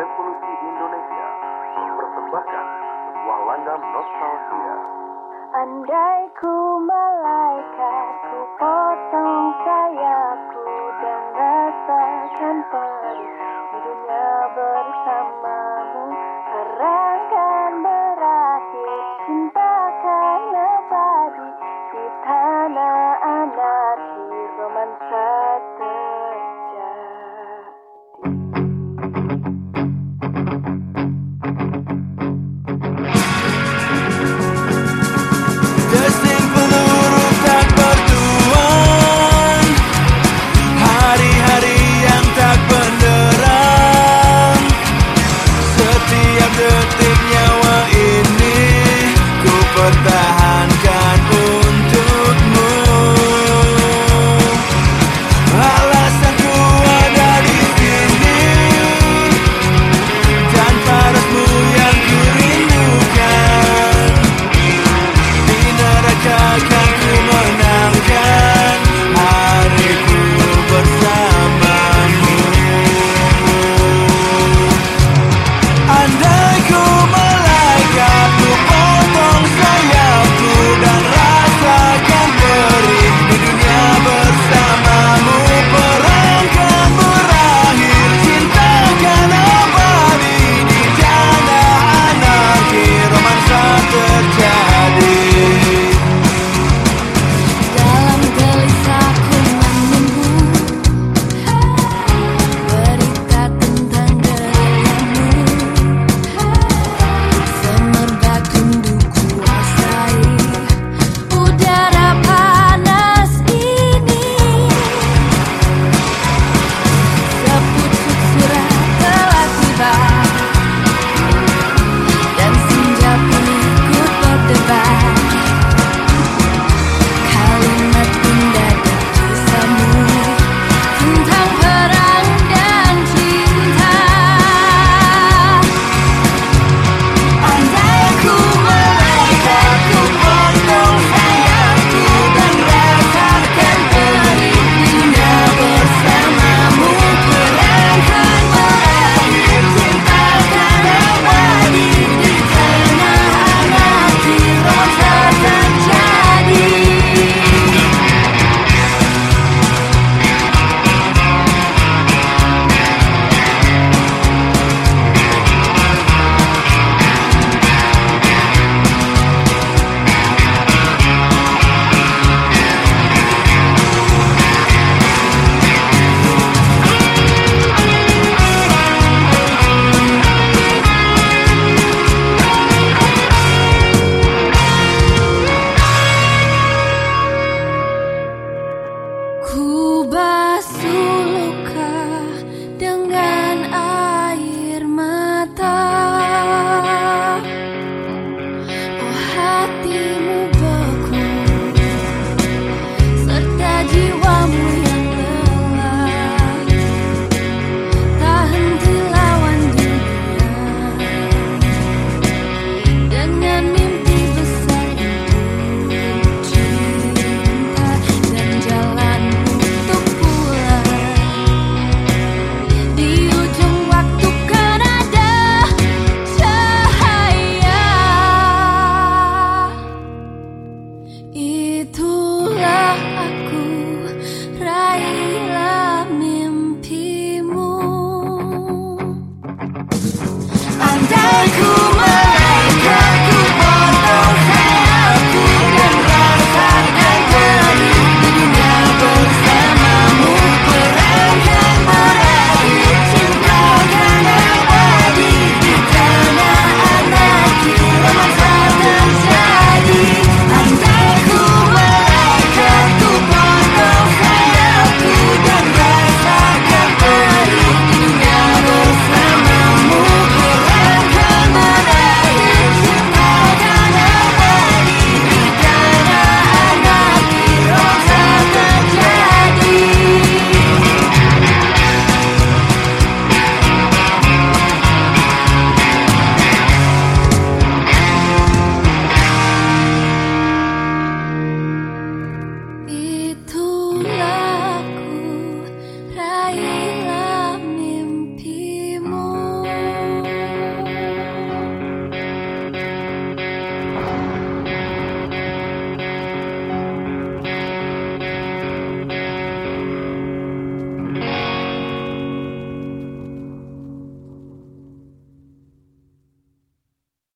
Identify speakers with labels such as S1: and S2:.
S1: Revolusi Indonesia mempersembahkan sebuah langgam nostalgia.
S2: Andai ku malaikat, ku potong sayapku dan rasakan peri dunia bersamamu. Harangkan berakhir, cinta kan abadi di tanah anarki romansa terjadi.